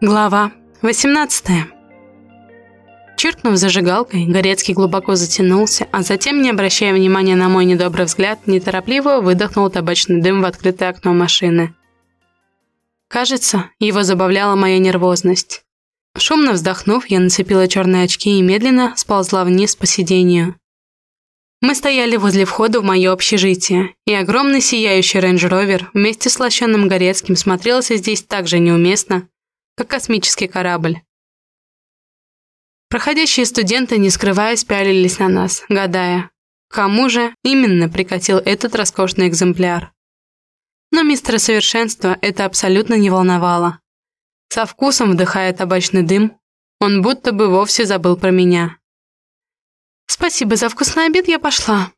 Глава 18 Чиркнув зажигалкой, Горецкий глубоко затянулся, а затем, не обращая внимания на мой недобрый взгляд, неторопливо выдохнул табачный дым в открытое окно машины. Кажется, его забавляла моя нервозность. Шумно вздохнув, я нацепила черные очки и медленно сползла вниз по сиденью. Мы стояли возле входа в мое общежитие, и огромный сияющий рейндж-ровер вместе с лощенным Горецким смотрелся здесь так же неуместно, как космический корабль. Проходящие студенты, не скрываясь, пялились на нас, гадая, кому же именно прикатил этот роскошный экземпляр. Но мистера Совершенства это абсолютно не волновало. Со вкусом вдыхая табачный дым, он будто бы вовсе забыл про меня. «Спасибо за вкусный обед, я пошла».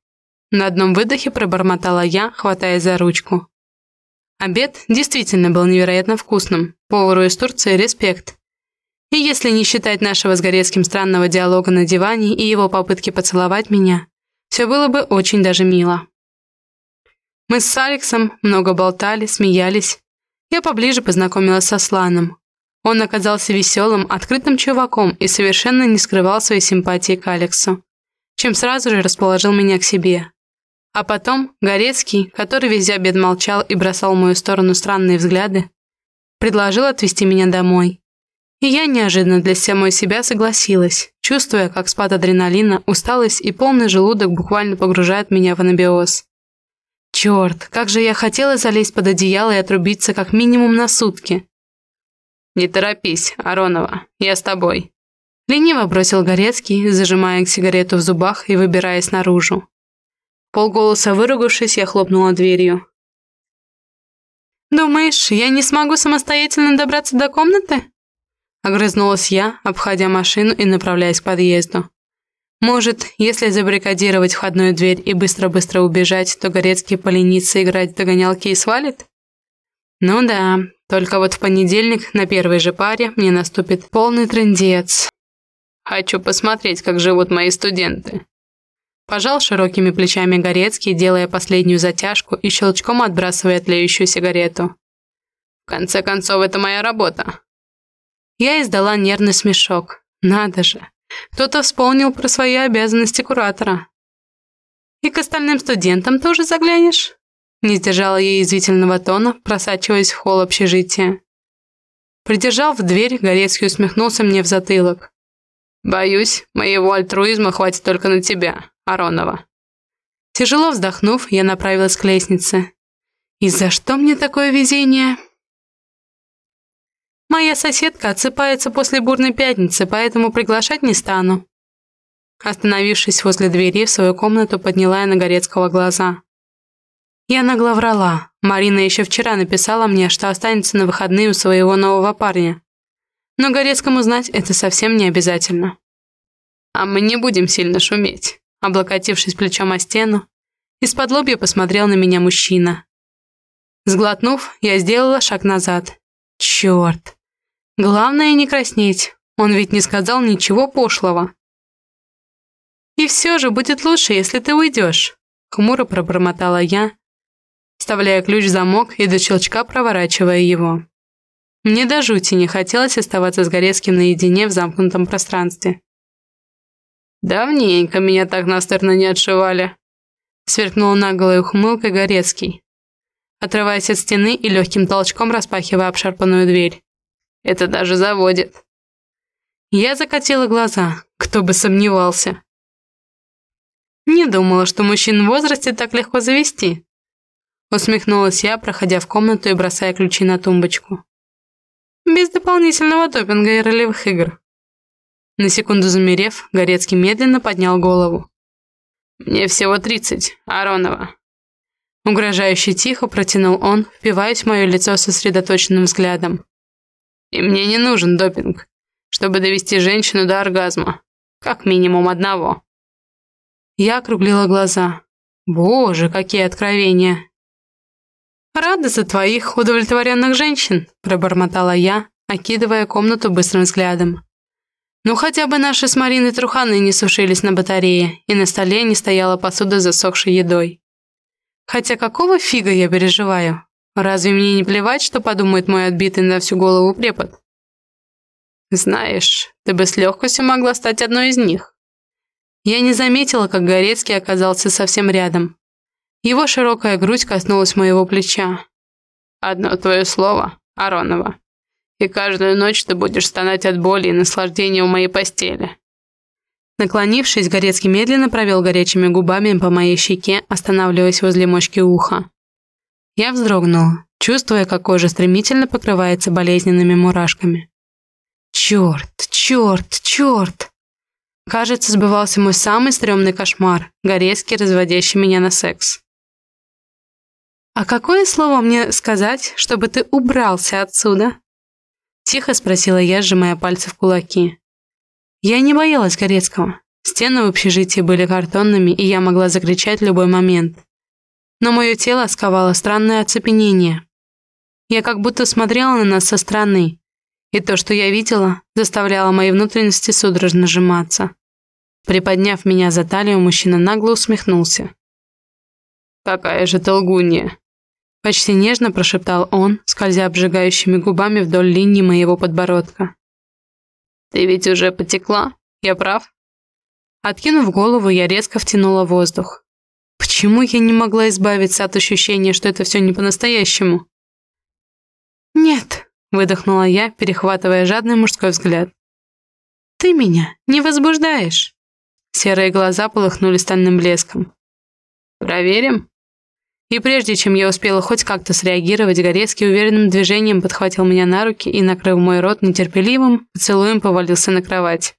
На одном выдохе пробормотала я, хватаясь за ручку. Обед действительно был невероятно вкусным. Повару из Турции респект. И если не считать нашего с Горецким странного диалога на диване и его попытки поцеловать меня, все было бы очень даже мило. Мы с Алексом много болтали, смеялись. Я поближе познакомилась со Сланом. Он оказался веселым, открытым чуваком и совершенно не скрывал своей симпатии к Алексу, чем сразу же расположил меня к себе. А потом Горецкий, который весь обед молчал и бросал в мою сторону странные взгляды, предложил отвезти меня домой. И я неожиданно для самой себя согласилась, чувствуя, как спад адреналина, усталость и полный желудок буквально погружают меня в анабиоз. Черт, как же я хотела залезть под одеяло и отрубиться как минимум на сутки. «Не торопись, Аронова, я с тобой», Лениво бросил Горецкий, зажимая сигарету в зубах и выбираясь наружу. Полголоса выругавшись, я хлопнула дверью. «Думаешь, я не смогу самостоятельно добраться до комнаты?» Огрызнулась я, обходя машину и направляясь к подъезду. Может, если забаррикадировать входную дверь и быстро-быстро убежать, то Горецкий поленится играть в догонялки и свалит? Ну да, только вот в понедельник на первой же паре мне наступит полный трындец. Хочу посмотреть, как живут мои студенты. Пожал широкими плечами Горецкий, делая последнюю затяжку и щелчком отбрасывая тлеющую сигарету. В конце концов, это моя работа. Я издала нервный смешок. Надо же. Кто-то вспомнил про свои обязанности куратора. «И к остальным студентам тоже заглянешь?» Не сдержала я язвительного тона, просачиваясь в холл общежития. Придержав дверь, Горецкий усмехнулся мне в затылок. «Боюсь, моего альтруизма хватит только на тебя, Аронова». Тяжело вздохнув, я направилась к лестнице. «И за что мне такое везение?» Моя соседка отсыпается после бурной пятницы, поэтому приглашать не стану». Остановившись возле двери в свою комнату, подняла я на Горецкого глаза. Я нагло врала. Марина еще вчера написала мне, что останется на выходные у своего нового парня. Но Горецкому знать это совсем не обязательно. «А мы не будем сильно шуметь», облокотившись плечом о стену, из-под лобья посмотрел на меня мужчина. Сглотнув, я сделала шаг назад. Черт! Главное не краснеть, он ведь не сказал ничего пошлого. «И все же будет лучше, если ты уйдешь», — хмуро пробормотала я, вставляя ключ в замок и до щелчка проворачивая его. Мне до жути не хотелось оставаться с Горецким наедине в замкнутом пространстве. «Давненько меня так настырно не отшивали», — сверкнул наголой ухмылкой Горецкий, отрываясь от стены и легким толчком распахивая обшарпанную дверь. Это даже заводит. Я закатила глаза, кто бы сомневался. Не думала, что мужчин в возрасте так легко завести. Усмехнулась я, проходя в комнату и бросая ключи на тумбочку. Без дополнительного допинга и ролевых игр. На секунду замерев, Горецкий медленно поднял голову. «Мне всего тридцать, Аронова». Угрожающе тихо протянул он, впиваясь в мое лицо сосредоточенным взглядом. И мне не нужен допинг, чтобы довести женщину до оргазма. Как минимум одного. Я округлила глаза. Боже, какие откровения. «Рада за твоих удовлетворенных женщин», – пробормотала я, окидывая комнату быстрым взглядом. Ну хотя бы наши с Мариной труханы не сушились на батарее, и на столе не стояла посуда с засохшей едой. Хотя какого фига я переживаю? Разве мне не плевать, что подумает мой отбитый на всю голову препод? Знаешь, ты бы с легкостью могла стать одной из них. Я не заметила, как Горецкий оказался совсем рядом. Его широкая грудь коснулась моего плеча. Одно твое слово, Аронова. И каждую ночь ты будешь стонать от боли и наслаждения у моей постели. Наклонившись, Горецкий медленно провел горячими губами по моей щеке, останавливаясь возле мочки уха. Я вздрогнула, чувствуя, как кожа стремительно покрывается болезненными мурашками. Черт, черт, черт! Кажется, сбывался мой самый стрёмный кошмар, Горецкий, разводящий меня на секс. «А какое слово мне сказать, чтобы ты убрался отсюда?» Тихо спросила я, сжимая пальцы в кулаки. Я не боялась Горецкого. Стены в общежитии были картонными, и я могла закричать в любой момент. Но мое тело сковало странное оцепенение. Я как будто смотрела на нас со стороны, и то, что я видела, заставляло мои внутренности судорожно сжиматься. Приподняв меня за талию, мужчина нагло усмехнулся. «Какая же ты лгунья!» Почти нежно прошептал он, скользя обжигающими губами вдоль линии моего подбородка. «Ты ведь уже потекла, я прав?» Откинув голову, я резко втянула воздух. Почему я не могла избавиться от ощущения, что это все не по-настоящему? «Нет», Выдохнула я, перехватывая жадный мужской взгляд. «Ты меня не возбуждаешь!» Серые глаза полыхнули стальным блеском. «Проверим?» И прежде чем я успела хоть как-то среагировать, Горецкий уверенным движением подхватил меня на руки и, накрыв мой рот нетерпеливым, поцелуем повалился на кровать.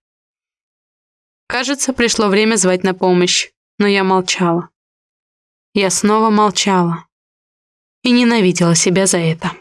Кажется, пришло время звать на помощь, но я молчала. Я снова молчала и ненавидела себя за это.